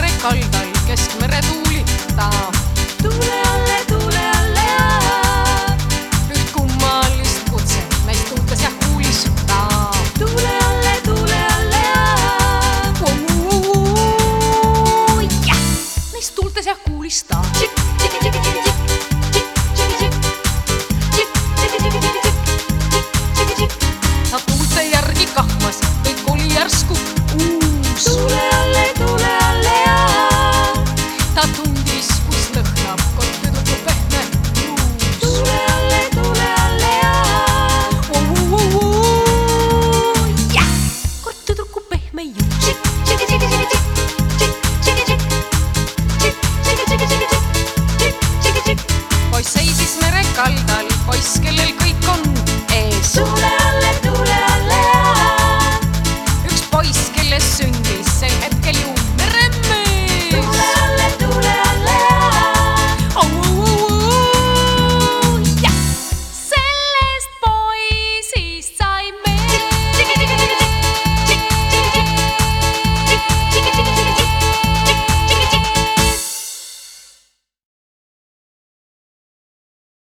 mere kaldal keskmere tuulitab. tuule alle, tuule alle ajab üht kummalist kutset meist tuultes jah kuulistab. tuule alle, tuule alle ajab oo jah, meist tuultes jah kuulistab.